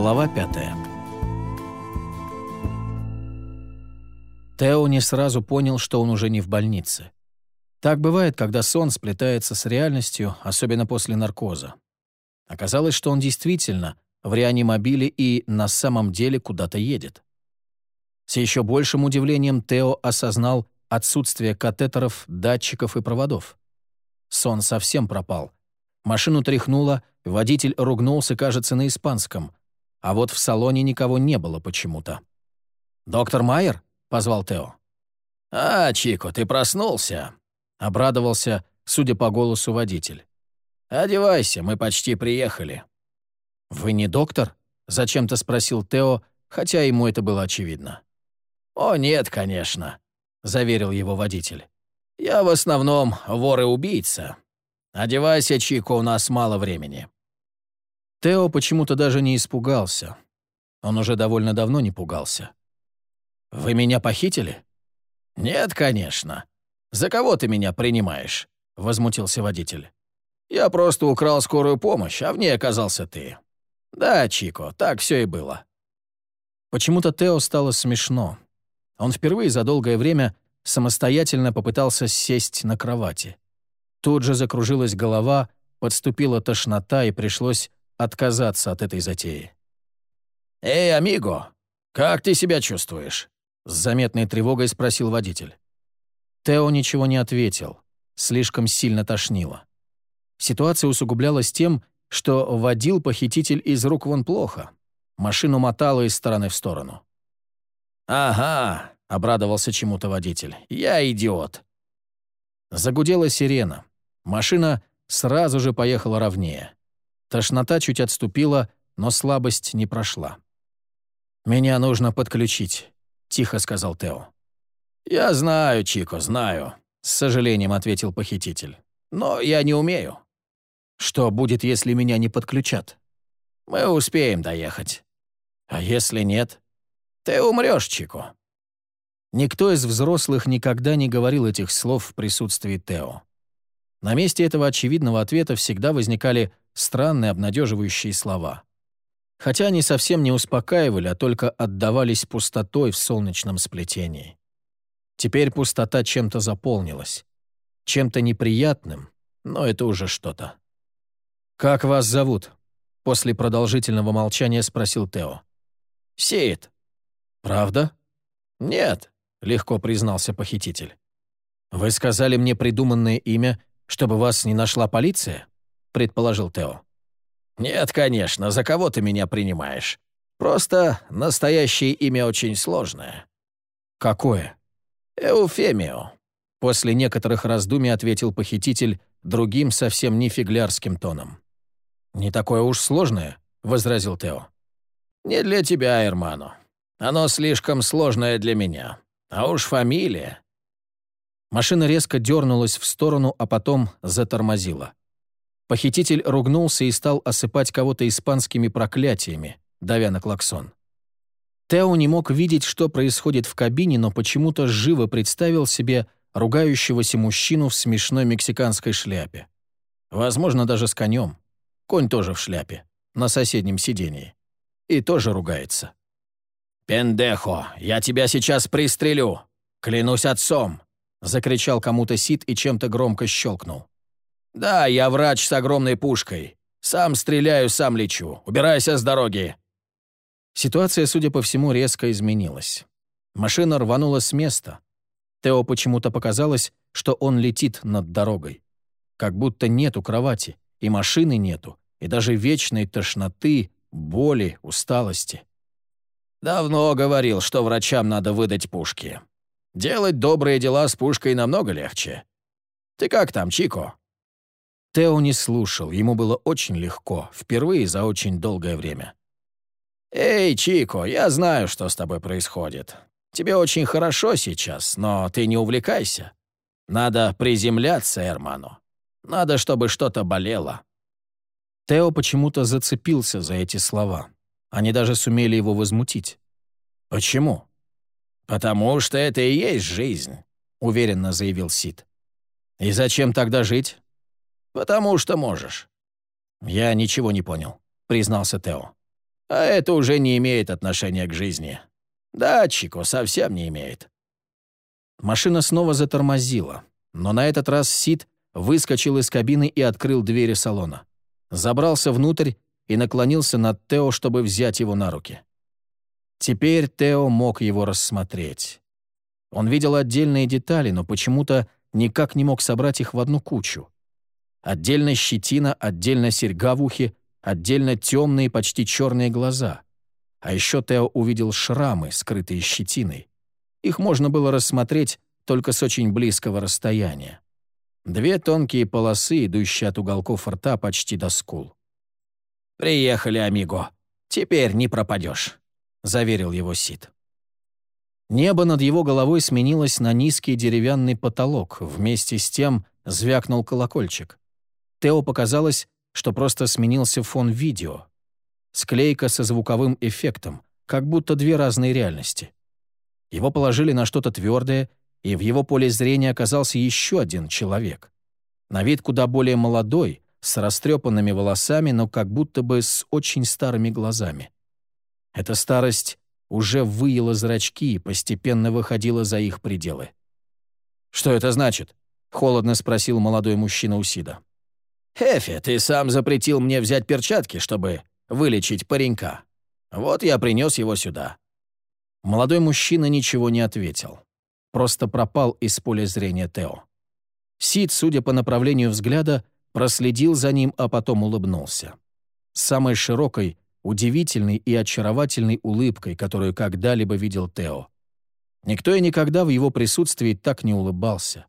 Глава пятая. Тео не сразу понял, что он уже не в больнице. Так бывает, когда сон сплетается с реальностью, особенно после наркоза. Оказалось, что он действительно в реанимобиле и на самом деле куда-то едет. С еще большим удивлением Тео осознал отсутствие катетеров, датчиков и проводов. Сон совсем пропал. Машину тряхнуло, водитель ругнулся, кажется, на испанском. А вот в салоне никого не было почему-то. «Доктор Майер?» — позвал Тео. «А, Чико, ты проснулся?» — обрадовался, судя по голосу, водитель. «Одевайся, мы почти приехали». «Вы не доктор?» — зачем-то спросил Тео, хотя ему это было очевидно. «О, нет, конечно», — заверил его водитель. «Я в основном вор и убийца. Одевайся, Чико, у нас мало времени». Тео почему-то даже не испугался. Он уже довольно давно не пугался. «Вы меня похитили?» «Нет, конечно. За кого ты меня принимаешь?» — возмутился водитель. «Я просто украл скорую помощь, а в ней оказался ты. Да, Чико, так все и было». Почему-то Тео стало смешно. Он впервые за долгое время самостоятельно попытался сесть на кровати. Тут же закружилась голова, подступила тошнота и пришлось отказаться от этой затеи. «Эй, амиго, как ты себя чувствуешь?» С заметной тревогой спросил водитель. Тео ничего не ответил. Слишком сильно тошнило. Ситуация усугублялась тем, что водил похититель из рук вон плохо. Машину мотало из стороны в сторону. «Ага», — обрадовался чему-то водитель, — «я идиот». Загудела сирена. Машина сразу же поехала ровнее. Тошнота чуть отступила, но слабость не прошла. «Меня нужно подключить», — тихо сказал Тео. «Я знаю, Чико, знаю», — с сожалением ответил похититель. «Но я не умею». «Что будет, если меня не подключат?» «Мы успеем доехать». «А если нет?» «Ты умрешь, Чико». Никто из взрослых никогда не говорил этих слов в присутствии Тео. На месте этого очевидного ответа всегда возникали странные обнадеживающие слова. Хотя они совсем не успокаивали, а только отдавались пустотой в солнечном сплетении. Теперь пустота чем-то заполнилась. Чем-то неприятным, но это уже что-то. «Как вас зовут?» — после продолжительного молчания спросил Тео. «Сеет». «Правда?» «Нет», — легко признался похититель. «Вы сказали мне придуманное имя, чтобы вас не нашла полиция?» — предположил Тео. «Нет, конечно, за кого ты меня принимаешь? Просто настоящее имя очень сложное». «Какое?» «Эуфемио», — после некоторых раздумий ответил похититель другим совсем не фиглярским тоном. «Не такое уж сложное», — возразил Тео. «Не для тебя, Эрману. Оно слишком сложное для меня. А уж фамилия...» Машина резко дернулась в сторону, а потом затормозила. Похититель ругнулся и стал осыпать кого-то испанскими проклятиями, давя на клаксон. Тео не мог видеть, что происходит в кабине, но почему-то живо представил себе ругающегося мужчину в смешной мексиканской шляпе. Возможно, даже с конем. Конь тоже в шляпе, на соседнем сидении. И тоже ругается. «Пендехо, я тебя сейчас пристрелю! Клянусь отцом!» — закричал кому-то Сид и чем-то громко щелкнул. «Да, я врач с огромной пушкой. Сам стреляю, сам лечу. Убирайся с дороги!» Ситуация, судя по всему, резко изменилась. Машина рванула с места. Тео почему-то показалось, что он летит над дорогой. Как будто нету кровати, и машины нету, и даже вечной тошноты, боли, усталости. «Давно говорил, что врачам надо выдать пушки. Делать добрые дела с пушкой намного легче. Ты как там, Чико?» Тео не слушал, ему было очень легко, впервые за очень долгое время. «Эй, Чико, я знаю, что с тобой происходит. Тебе очень хорошо сейчас, но ты не увлекайся. Надо приземляться, Эрману. Надо, чтобы что-то болело». Тео почему-то зацепился за эти слова. Они даже сумели его возмутить. «Почему?» «Потому что это и есть жизнь», — уверенно заявил Сид. «И зачем тогда жить?» «Потому что можешь». «Я ничего не понял», — признался Тео. А это уже не имеет отношения к жизни. Да, Чико, совсем не имеет. Машина снова затормозила, но на этот раз Сид выскочил из кабины и открыл двери салона. Забрался внутрь и наклонился над Тео, чтобы взять его на руки. Теперь Тео мог его рассмотреть. Он видел отдельные детали, но почему-то никак не мог собрать их в одну кучу. Отдельно щетина, отдельно серьга в ухе, отдельно темные, почти черные глаза. А еще Тео увидел шрамы, скрытые щетиной. Их можно было рассмотреть только с очень близкого расстояния. Две тонкие полосы, идущие от уголков рта почти до скул. «Приехали, амиго. Теперь не пропадешь», — заверил его Сид. Небо над его головой сменилось на низкий деревянный потолок, вместе с тем звякнул колокольчик. Тео показалось, что просто сменился фон видео. Склейка со звуковым эффектом, как будто две разные реальности. Его положили на что-то твердое, и в его поле зрения оказался еще один человек. На вид куда более молодой, с растрепанными волосами, но как будто бы с очень старыми глазами. Эта старость уже выела зрачки и постепенно выходила за их пределы. «Что это значит?» — холодно спросил молодой мужчина у Сида. «Хефе, ты сам запретил мне взять перчатки, чтобы вылечить паренька. Вот я принес его сюда». Молодой мужчина ничего не ответил. Просто пропал из поля зрения Тео. Сид, судя по направлению взгляда, проследил за ним, а потом улыбнулся. Самой широкой, удивительной и очаровательной улыбкой, которую когда-либо видел Тео. Никто и никогда в его присутствии так не улыбался.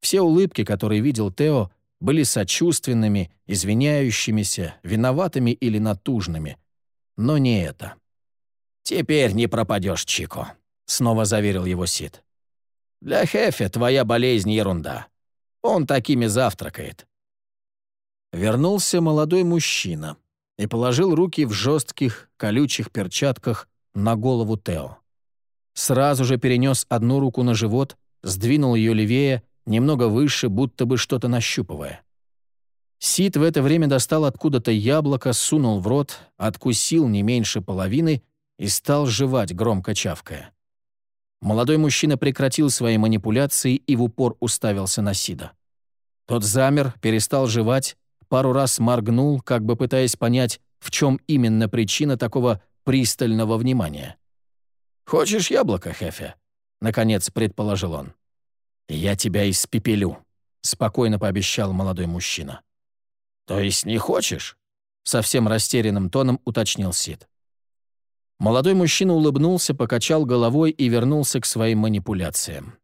Все улыбки, которые видел Тео, были сочувственными, извиняющимися, виноватыми или натужными. Но не это. «Теперь не пропадешь, Чико», — снова заверил его Сид. «Для Хефе твоя болезнь — ерунда. Он такими завтракает». Вернулся молодой мужчина и положил руки в жестких, колючих перчатках на голову Тео. Сразу же перенес одну руку на живот, сдвинул ее левее немного выше, будто бы что-то нащупывая. Сид в это время достал откуда-то яблоко, сунул в рот, откусил не меньше половины и стал жевать, громко чавкая. Молодой мужчина прекратил свои манипуляции и в упор уставился на Сида. Тот замер, перестал жевать, пару раз моргнул, как бы пытаясь понять, в чем именно причина такого пристального внимания. «Хочешь яблоко, Хефе?» — наконец предположил он. «Я тебя испепелю», — спокойно пообещал молодой мужчина. «То есть не хочешь?» — совсем растерянным тоном уточнил Сид. Молодой мужчина улыбнулся, покачал головой и вернулся к своим манипуляциям.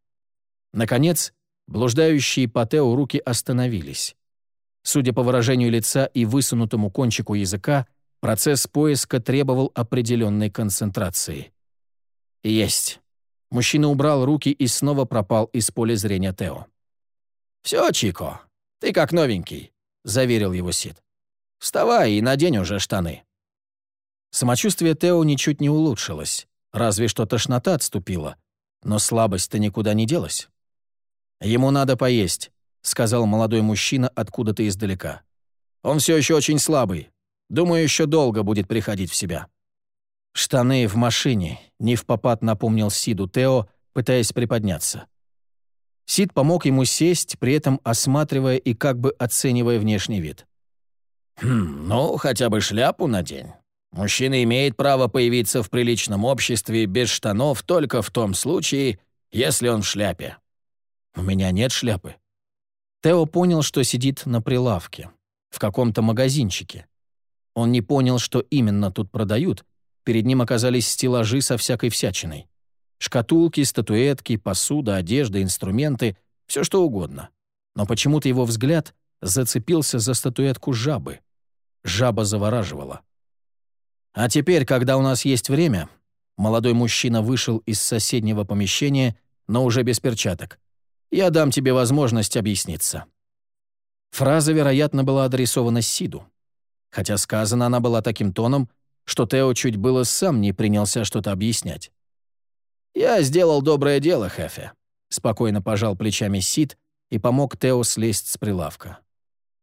Наконец, блуждающие по Тео руки остановились. Судя по выражению лица и высунутому кончику языка, процесс поиска требовал определенной концентрации. «Есть». Мужчина убрал руки и снова пропал из поля зрения Тео. «Все, Чико, ты как новенький», — заверил его Сид. «Вставай и надень уже штаны». Самочувствие Тео ничуть не улучшилось, разве что тошнота отступила, но слабость-то никуда не делась. «Ему надо поесть», — сказал молодой мужчина откуда-то издалека. «Он все еще очень слабый. Думаю, еще долго будет приходить в себя». «Штаны в машине», — не в попад напомнил Сиду Тео, пытаясь приподняться. Сид помог ему сесть, при этом осматривая и как бы оценивая внешний вид. «Хм, ну, хотя бы шляпу надень. Мужчина имеет право появиться в приличном обществе без штанов только в том случае, если он в шляпе». «У меня нет шляпы». Тео понял, что сидит на прилавке, в каком-то магазинчике. Он не понял, что именно тут продают, Перед ним оказались стеллажи со всякой всячиной. Шкатулки, статуэтки, посуда, одежда, инструменты — все что угодно. Но почему-то его взгляд зацепился за статуэтку жабы. Жаба завораживала. А теперь, когда у нас есть время, молодой мужчина вышел из соседнего помещения, но уже без перчаток. Я дам тебе возможность объясниться. Фраза, вероятно, была адресована Сиду. Хотя сказана она была таким тоном, что Тео чуть было сам не принялся что-то объяснять. «Я сделал доброе дело, Хефе», — спокойно пожал плечами Сид и помог Тео слезть с прилавка.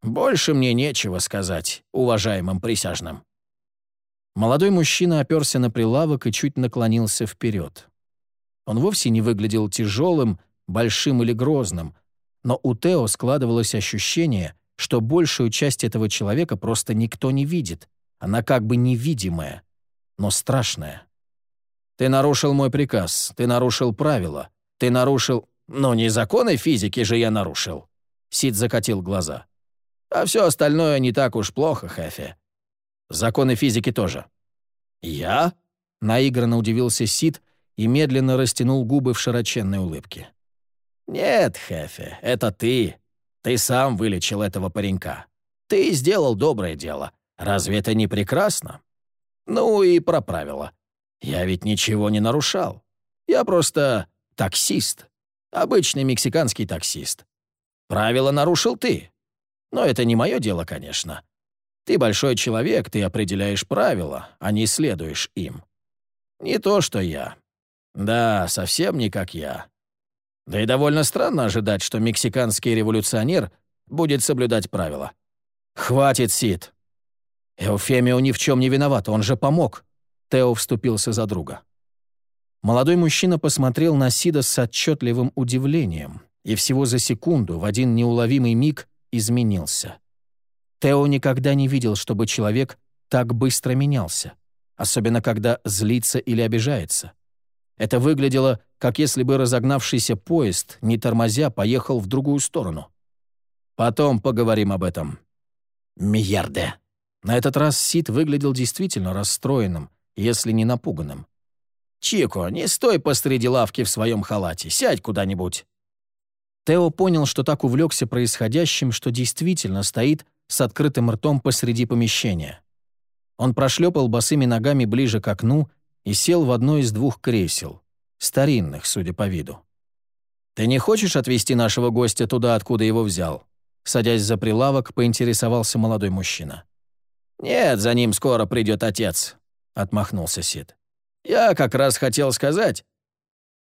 «Больше мне нечего сказать уважаемым присяжным». Молодой мужчина оперся на прилавок и чуть наклонился вперед. Он вовсе не выглядел тяжелым, большим или грозным, но у Тео складывалось ощущение, что большую часть этого человека просто никто не видит. Она как бы невидимая, но страшная. «Ты нарушил мой приказ, ты нарушил правила, ты нарушил...» «Ну, не законы физики же я нарушил», — Сид закатил глаза. «А все остальное не так уж плохо, Хэфи. Законы физики тоже». «Я?» — наигранно удивился Сид и медленно растянул губы в широченной улыбке. «Нет, Хэфи, это ты. Ты сам вылечил этого паренька. Ты сделал доброе дело. Разве это не прекрасно? Ну и про правила. Я ведь ничего не нарушал. Я просто таксист. Обычный мексиканский таксист. Правила нарушил ты. Но это не мое дело, конечно. Ты большой человек, ты определяешь правила, а не следуешь им. Не то, что я. Да, совсем не как я. Да и довольно странно ожидать, что мексиканский революционер будет соблюдать правила. Хватит, Сид. Эуфемио ни в чем не виноват, он же помог. Тео вступился за друга. Молодой мужчина посмотрел на Сида с отчетливым удивлением и всего за секунду, в один неуловимый миг, изменился. Тео никогда не видел, чтобы человек так быстро менялся, особенно когда злится или обижается. Это выглядело, как если бы разогнавшийся поезд, не тормозя, поехал в другую сторону. «Потом поговорим об этом». «Миярде». На этот раз Сид выглядел действительно расстроенным, если не напуганным. «Чико, не стой посреди лавки в своем халате, сядь куда-нибудь». Тео понял, что так увлекся происходящим, что действительно стоит с открытым ртом посреди помещения. Он прошлепал босыми ногами ближе к окну и сел в одно из двух кресел, старинных, судя по виду. «Ты не хочешь отвезти нашего гостя туда, откуда его взял?» Садясь за прилавок, поинтересовался молодой мужчина. «Нет, за ним скоро придет отец», — отмахнулся Сид. «Я как раз хотел сказать...»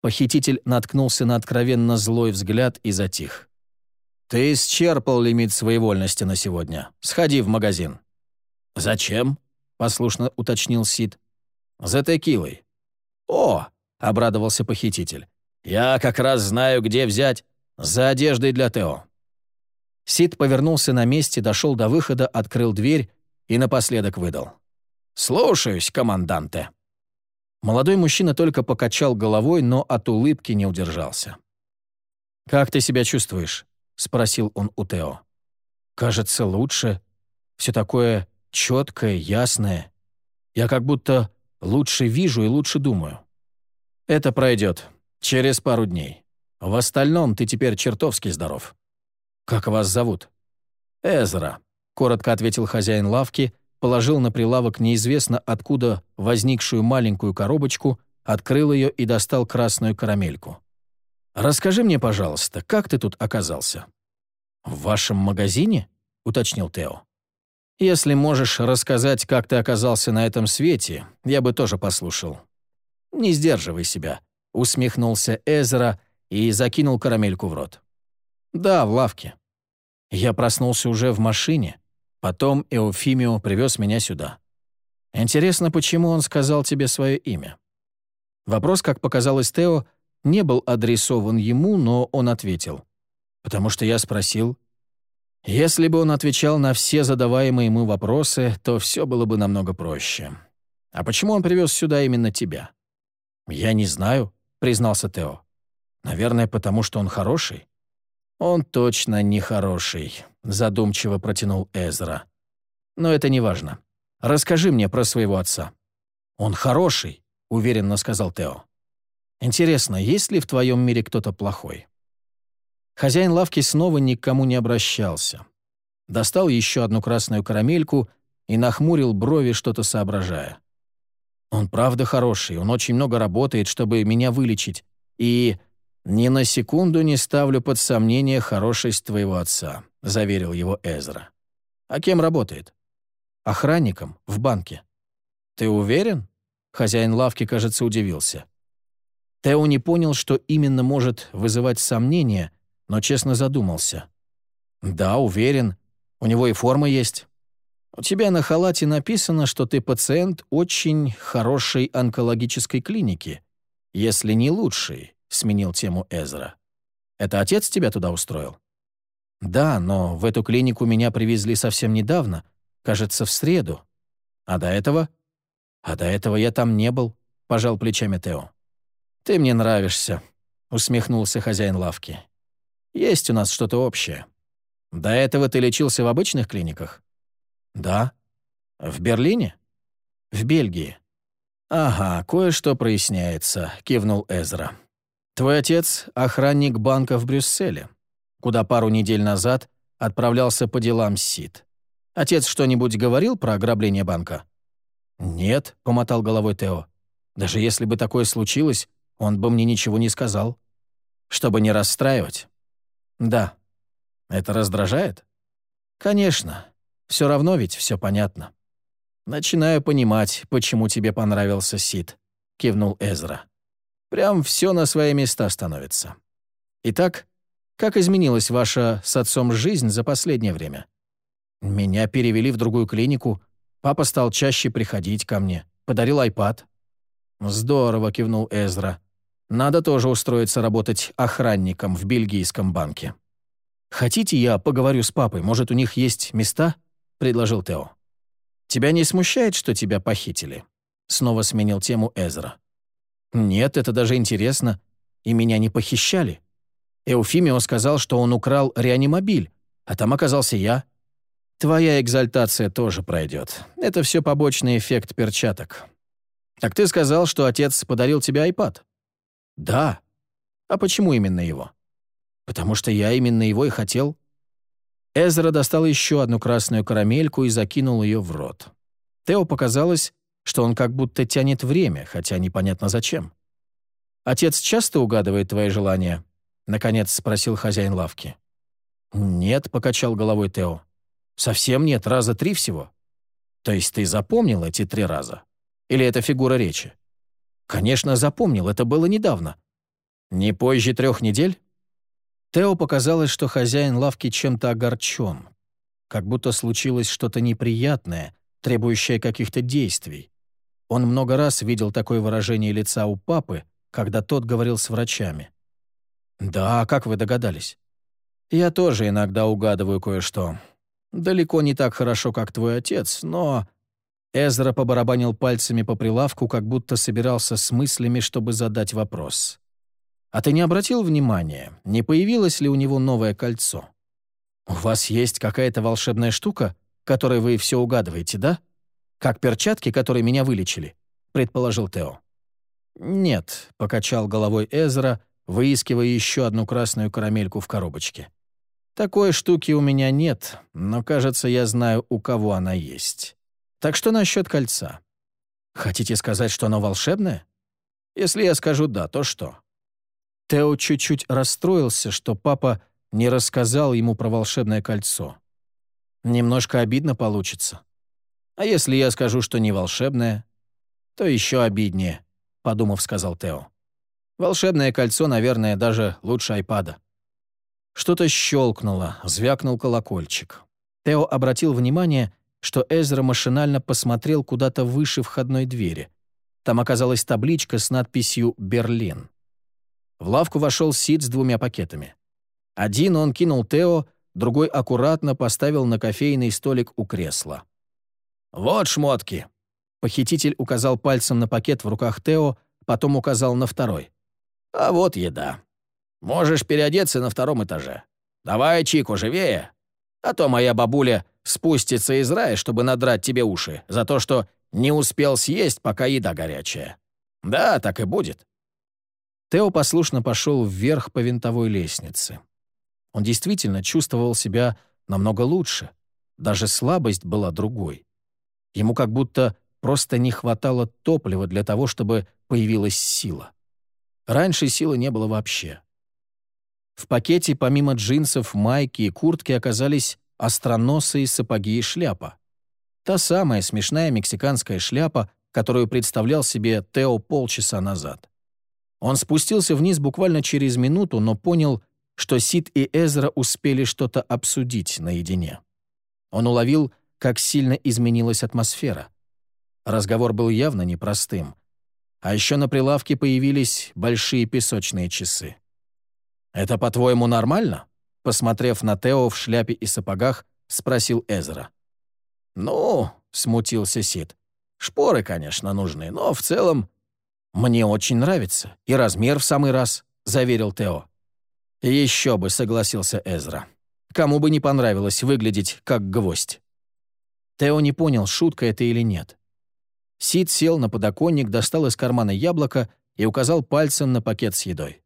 Похититель наткнулся на откровенно злой взгляд и затих. «Ты исчерпал лимит своей вольности на сегодня. Сходи в магазин». «Зачем?» — послушно уточнил Сид. «За текилой». «О!» — обрадовался похититель. «Я как раз знаю, где взять. За одеждой для Тео». Сид повернулся на месте, дошел до выхода, открыл дверь и напоследок выдал. «Слушаюсь, команданте». Молодой мужчина только покачал головой, но от улыбки не удержался. «Как ты себя чувствуешь?» — спросил он у Тео. «Кажется, лучше. Все такое четкое, ясное. Я как будто лучше вижу и лучше думаю. Это пройдет. Через пару дней. В остальном ты теперь чертовски здоров. Как вас зовут?» «Эзра», — коротко ответил хозяин лавки, положил на прилавок неизвестно откуда возникшую маленькую коробочку, открыл ее и достал красную карамельку. «Расскажи мне, пожалуйста, как ты тут оказался?» «В вашем магазине?» — уточнил Тео. «Если можешь рассказать, как ты оказался на этом свете, я бы тоже послушал». «Не сдерживай себя», — усмехнулся Эзра и закинул карамельку в рот. «Да, в лавке. Я проснулся уже в машине. Потом Эофимио привез меня сюда. Интересно, почему он сказал тебе свое имя?» Вопрос, как показалось Тео, не был адресован ему, но он ответил. «Потому что я спросил, если бы он отвечал на все задаваемые ему вопросы, то все было бы намного проще. А почему он привез сюда именно тебя? Я не знаю, признался Тео. Наверное, потому что он хороший. Он точно не хороший, задумчиво протянул Эзра. Но это не важно. Расскажи мне про своего отца. Он хороший, уверенно сказал Тео. Интересно, есть ли в твоем мире кто-то плохой? Хозяин лавки снова ни к кому не обращался. Достал еще одну красную карамельку и нахмурил брови, что-то соображая. «Он правда хороший, он очень много работает, чтобы меня вылечить, и ни на секунду не ставлю под сомнение хорошесть твоего отца», — заверил его Эзра. «А кем работает?» «Охранником, в банке». «Ты уверен?» Хозяин лавки, кажется, удивился. Тео не понял, что именно может вызывать сомнения, но честно задумался. «Да, уверен. У него и форма есть». У тебя на халате написано, что ты пациент очень хорошей онкологической клиники, если не лучшей, сменил тему Эзра. Это отец тебя туда устроил? Да, но в эту клинику меня привезли совсем недавно, кажется, в среду. А до этого? А до этого я там не был, пожал плечами Тео. Ты мне нравишься, усмехнулся хозяин лавки. Есть у нас что-то общее. До этого ты лечился в обычных клиниках? Да. В Берлине? В Бельгии. Ага, кое-что проясняется, кивнул Эзра. Твой отец — охранник банка в Брюсселе, куда пару недель назад отправлялся по делам СИД. Отец что-нибудь говорил про ограбление банка? «Нет», — помотал головой Тео. «Даже если бы такое случилось, он бы мне ничего не сказал. Чтобы не расстраивать?» «Да». «Это раздражает?» «Конечно. Все равно ведь все понятно». «Начинаю понимать, почему тебе понравился Сид», — кивнул Эзра. «Прям все на свои места становится. Итак, как изменилась ваша с отцом жизнь за последнее время?» «Меня перевели в другую клинику. Папа стал чаще приходить ко мне. Подарил айпад». «Здорово», — кивнул Эзра. «Надо тоже устроиться работать охранником в бельгийском банке». «Хотите, я поговорю с папой? Может, у них есть места?» предложил Тео. «Тебя не смущает, что тебя похитили?» Снова сменил тему Эзра. «Нет, это даже интересно. И меня не похищали. Эуфимио сказал, что он украл реанимобиль, а там оказался я. Твоя экзальтация тоже пройдет. Это все побочный эффект перчаток. Так ты сказал, что отец подарил тебе айпад?» «Да. А почему именно его?» «Потому что я именно его и хотел. Эзра достал еще одну красную карамельку и закинул ее в рот. Тео показалось, что он как будто тянет время, хотя непонятно зачем. «Отец часто угадывает твои желания?» — наконец спросил хозяин лавки. «Нет», — покачал головой Тео. «Совсем нет, раза три всего». «То есть ты запомнил эти три раза? Или это фигура речи?» «Конечно, запомнил, это было недавно». «Не позже трех недель?» Тео показалось, что хозяин лавки чем-то огорчен. Как будто случилось что-то неприятное, требующее каких-то действий. Он много раз видел такое выражение лица у папы, когда тот говорил с врачами. «Да, как вы догадались?» «Я тоже иногда угадываю кое-что. Далеко не так хорошо, как твой отец, но...» Эзра побарабанил пальцами по прилавку, как будто собирался с мыслями, чтобы задать вопрос. А ты не обратил внимания, не появилось ли у него новое кольцо? У вас есть какая-то волшебная штука, которой вы все угадываете, да? Как перчатки, которые меня вылечили, предположил Тео. Нет, покачал головой Эзра, выискивая еще одну красную карамельку в коробочке. Такой штуки у меня нет, но, кажется, я знаю, у кого она есть. Так что насчет кольца? Хотите сказать, что оно волшебное? Если я скажу «да», то что? Тео чуть-чуть расстроился, что папа не рассказал ему про волшебное кольцо. Немножко обидно получится. А если я скажу, что не волшебное, то еще обиднее, подумав, сказал Тео. Волшебное кольцо, наверное, даже лучше айпада. Что-то щелкнуло, звякнул колокольчик. Тео обратил внимание, что Эзра машинально посмотрел куда-то выше входной двери. Там оказалась табличка с надписью «Берлин». В лавку вошел Сид с двумя пакетами. Один он кинул Тео, другой аккуратно поставил на кофейный столик у кресла. «Вот шмотки!» Похититель указал пальцем на пакет в руках Тео, потом указал на второй. «А вот еда. Можешь переодеться на втором этаже. Давай, Чику, живее! А то моя бабуля спустится из рая, чтобы надрать тебе уши за то, что не успел съесть, пока еда горячая. Да, так и будет. Тео послушно пошел вверх по винтовой лестнице. Он действительно чувствовал себя намного лучше. Даже слабость была другой. Ему как будто просто не хватало топлива для того, чтобы появилась сила. Раньше силы не было вообще. В пакете помимо джинсов, майки и куртки оказались остроносые сапоги и шляпа. Та самая смешная мексиканская шляпа, которую представлял себе Тео полчаса назад. Он спустился вниз буквально через минуту, но понял, что Сид и Эзра успели что-то обсудить наедине. Он уловил как сильно изменилась атмосфера. Разговор был явно непростым. А еще на прилавке появились большие песочные часы. «Это, по-твоему, нормально?» Посмотрев на Тео в шляпе и сапогах, спросил Эзра. «Ну», — смутился Сид, — «шпоры, конечно, нужны, но в целом...» «Мне очень нравится, и размер в самый раз», — заверил Тео. «Еще бы», — согласился Эзра. «Кому бы не понравилось выглядеть как гвоздь». Тео не понял, шутка это или нет. Сид сел на подоконник, достал из кармана яблоко и указал пальцем на пакет с едой.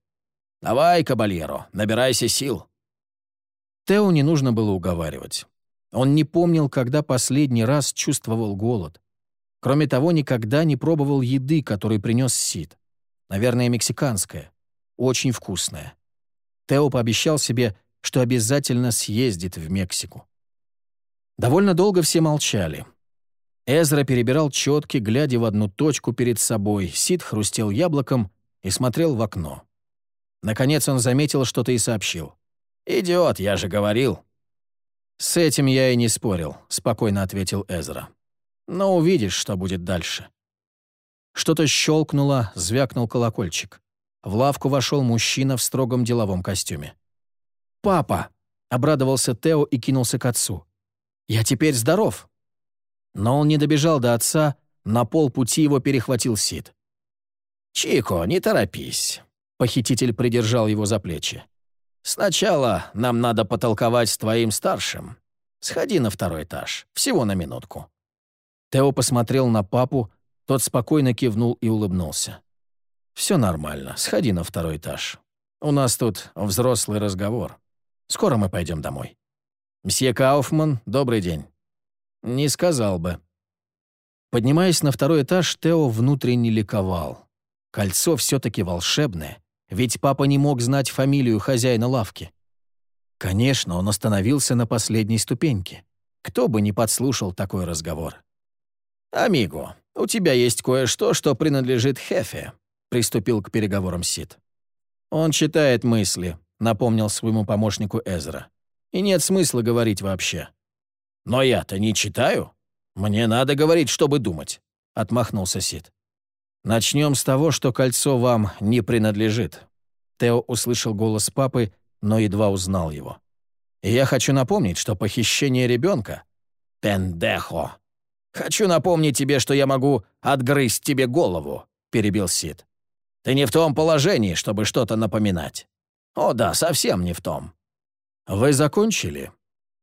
«Давай, кабальеро, набирайся сил». Тео не нужно было уговаривать. Он не помнил, когда последний раз чувствовал голод. Кроме того, никогда не пробовал еды, которую принес Сид. Наверное, мексиканская. Очень вкусная. Тео пообещал себе, что обязательно съездит в Мексику. Довольно долго все молчали. Эзра перебирал четки, глядя в одну точку перед собой, Сид хрустел яблоком и смотрел в окно. Наконец он заметил что-то и сообщил. «Идиот, я же говорил». «С этим я и не спорил», — спокойно ответил Эзра. «Но увидишь, что будет дальше». Что-то щелкнуло, звякнул колокольчик. В лавку вошел мужчина в строгом деловом костюме. «Папа!» — обрадовался Тео и кинулся к отцу. «Я теперь здоров!» Но он не добежал до отца, на полпути его перехватил Сид. «Чико, не торопись», — похититель придержал его за плечи. Сначала нам надо потолковать с твоим старшим. Сходи на второй этаж, всего на минутку». Тео посмотрел на папу, тот спокойно кивнул и улыбнулся. «Все нормально, сходи на второй этаж. У нас тут взрослый разговор. Скоро мы пойдем домой». «Мсье Кауфман, добрый день». «Не сказал бы». Поднимаясь на второй этаж, Тео внутренне ликовал. Кольцо все-таки волшебное. Ведь папа не мог знать фамилию хозяина лавки. Конечно, он остановился на последней ступеньке. Кто бы не подслушал такой разговор. «Амиго, у тебя есть кое-что, что принадлежит Хефе», — приступил к переговорам Сид. «Он читает мысли», — напомнил своему помощнику Эзра. «И нет смысла говорить вообще». «Но я-то не читаю. Мне надо говорить, чтобы думать», — отмахнулся Сид. «Начнем с того, что кольцо вам не принадлежит». Тео услышал голос папы, но едва узнал его. «Я хочу напомнить, что похищение ребенка...» «Пендехо! Хочу напомнить тебе, что я могу отгрызть тебе голову», — перебил Сид. «Ты не в том положении, чтобы что-то напоминать. О да, совсем не в том». «Вы закончили?»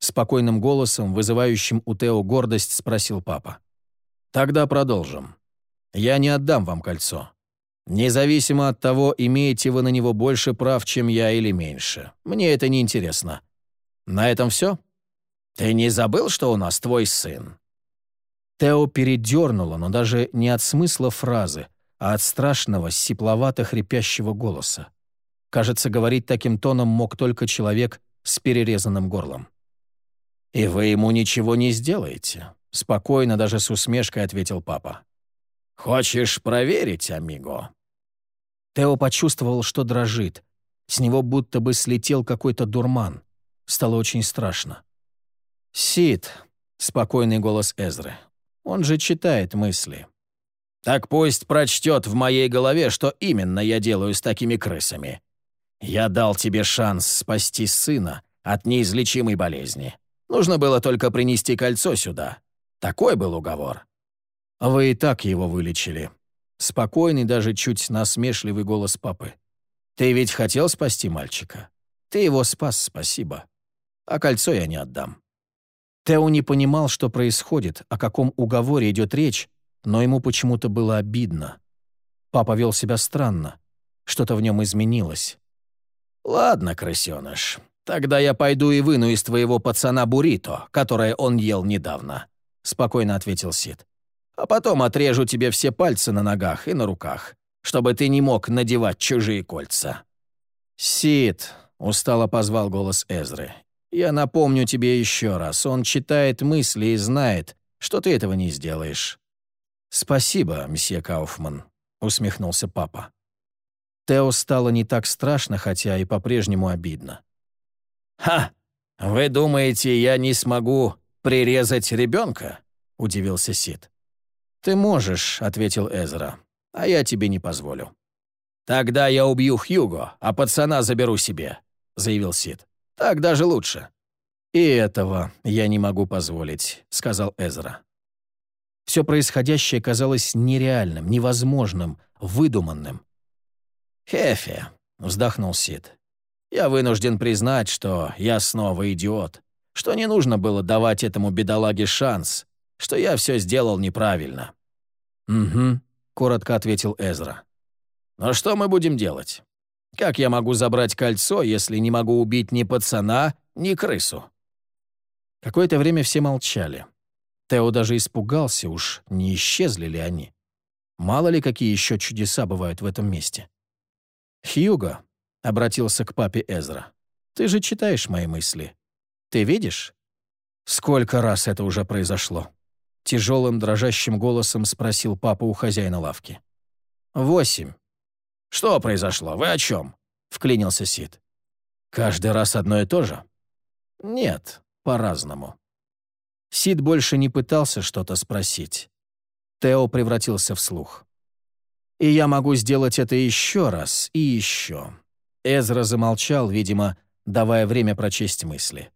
Спокойным голосом, вызывающим у Тео гордость, спросил папа. «Тогда продолжим. Я не отдам вам кольцо. Независимо от того, имеете вы на него больше прав, чем я или меньше. Мне это не интересно. На этом все? Ты не забыл, что у нас твой сын?» Тео передернуло, но даже не от смысла фразы, а от страшного, сипловато-хрипящего голоса. Кажется, говорить таким тоном мог только человек с перерезанным горлом. «И вы ему ничего не сделаете», — спокойно, даже с усмешкой ответил папа. «Хочешь проверить, амиго?» Тео почувствовал, что дрожит. С него будто бы слетел какой-то дурман. Стало очень страшно. «Сид», — спокойный голос Эзры, — «он же читает мысли». «Так пусть прочтет в моей голове, что именно я делаю с такими крысами. Я дал тебе шанс спасти сына от неизлечимой болезни. Нужно было только принести кольцо сюда. Такой был уговор. А вы и так его вылечили. Спокойный, даже чуть насмешливый голос папы. Ты ведь хотел спасти мальчика? Ты его спас, спасибо. А кольцо я не отдам. Тео не понимал, что происходит, о каком уговоре идет речь, но ему почему-то было обидно. Папа вел себя странно. Что-то в нем изменилось. «Ладно, крысёныш, тогда я пойду и выну из твоего пацана буррито, которое он ел недавно», — спокойно ответил Сид а потом отрежу тебе все пальцы на ногах и на руках, чтобы ты не мог надевать чужие кольца». «Сид», — устало позвал голос Эзры, — «я напомню тебе еще раз, он читает мысли и знает, что ты этого не сделаешь». «Спасибо, месье Кауфман», — усмехнулся папа. Тео стало не так страшно, хотя и по-прежнему обидно. «Ха! Вы думаете, я не смогу прирезать ребенка?» — удивился Сид. «Ты можешь», — ответил Эзра, — «а я тебе не позволю». «Тогда я убью Хьюго, а пацана заберу себе», — заявил Сид. «Так даже лучше». «И этого я не могу позволить», — сказал Эзра. Все происходящее казалось нереальным, невозможным, выдуманным. «Хефе», — вздохнул Сид, — «я вынужден признать, что я снова идиот, что не нужно было давать этому бедолаге шанс, что я все сделал неправильно». «Угу», — коротко ответил Эзра. «Но что мы будем делать? Как я могу забрать кольцо, если не могу убить ни пацана, ни крысу?» Какое-то время все молчали. Тео даже испугался, уж не исчезли ли они. Мало ли, какие еще чудеса бывают в этом месте. «Хьюго», — обратился к папе Эзра, — «ты же читаешь мои мысли. Ты видишь?» «Сколько раз это уже произошло?» Тяжелым дрожащим голосом спросил папа у хозяина лавки. «Восемь». «Что произошло? Вы о чем?» — вклинился Сид. «Каждый раз одно и то же?» «Нет, по-разному». Сид больше не пытался что-то спросить. Тео превратился в слух. «И я могу сделать это еще раз и еще». Эзра замолчал, видимо, давая время прочесть мысли.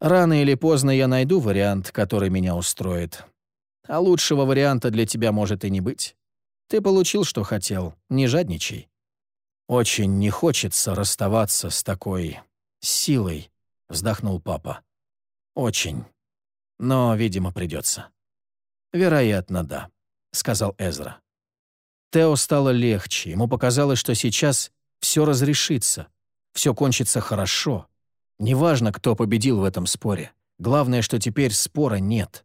«Рано или поздно я найду вариант, который меня устроит. А лучшего варианта для тебя может и не быть. Ты получил, что хотел, не жадничай. Очень не хочется расставаться с такой силой», — вздохнул папа. «Очень. Но, видимо, придется». «Вероятно, да», — сказал Эзра. Тео стало легче, ему показалось, что сейчас все разрешится, все кончится хорошо. Неважно, кто победил в этом споре. Главное, что теперь спора нет.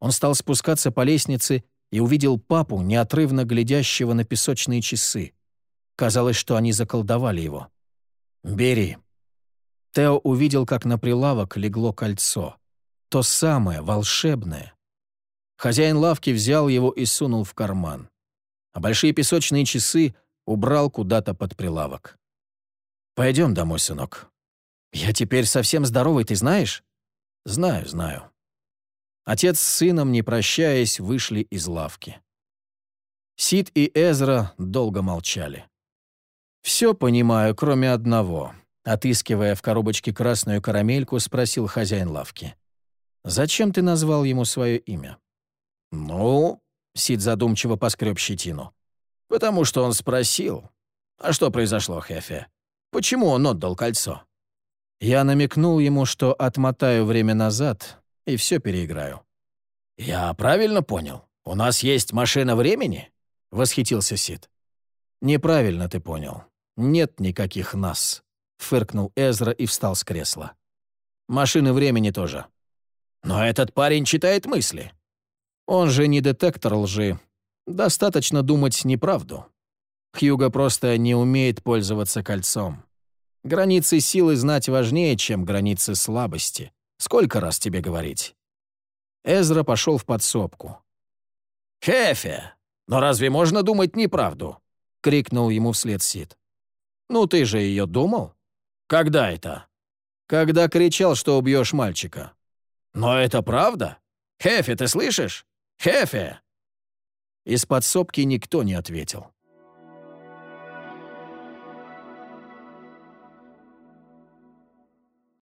Он стал спускаться по лестнице и увидел папу, неотрывно глядящего на песочные часы. Казалось, что они заколдовали его. «Бери». Тео увидел, как на прилавок легло кольцо. То самое, волшебное. Хозяин лавки взял его и сунул в карман. А большие песочные часы убрал куда-то под прилавок. «Пойдем домой, сынок. Я теперь совсем здоровый, ты знаешь?» «Знаю, знаю». Отец с сыном, не прощаясь, вышли из лавки. Сид и Эзра долго молчали. «Все понимаю, кроме одного», — отыскивая в коробочке красную карамельку, спросил хозяин лавки. «Зачем ты назвал ему свое имя?» «Ну...» — Сид задумчиво поскреб щетину. «Потому что он спросил. А что произошло, Хефе? Почему он отдал кольцо?» Я намекнул ему, что отмотаю время назад и все переиграю. «Я правильно понял? У нас есть машина времени?» — восхитился Сид. «Неправильно ты понял. Нет никаких нас», — фыркнул Эзра и встал с кресла. «Машины времени тоже». «Но этот парень читает мысли». Он же не детектор лжи. Достаточно думать неправду. Хьюго просто не умеет пользоваться кольцом. Границы силы знать важнее, чем границы слабости. Сколько раз тебе говорить? Эзра пошел в подсобку. «Хефе, но разве можно думать неправду?» — крикнул ему вслед Сид. «Ну ты же ее думал?» «Когда это?» «Когда кричал, что убьешь мальчика». «Но это правда? Хефе, ты слышишь? Хефе!» Из подсобки никто не ответил.